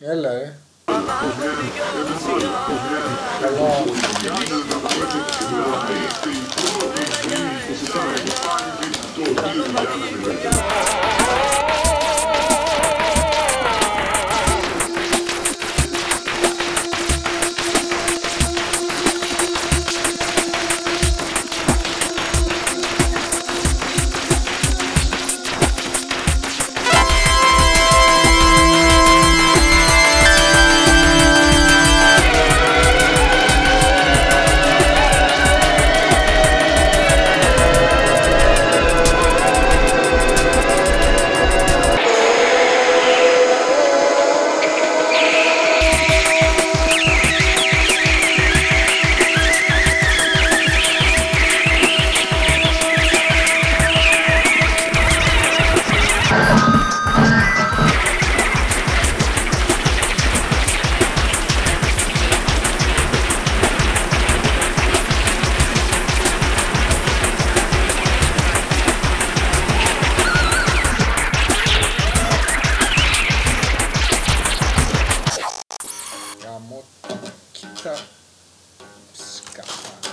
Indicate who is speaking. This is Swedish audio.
Speaker 1: Eller? Deixa escapar.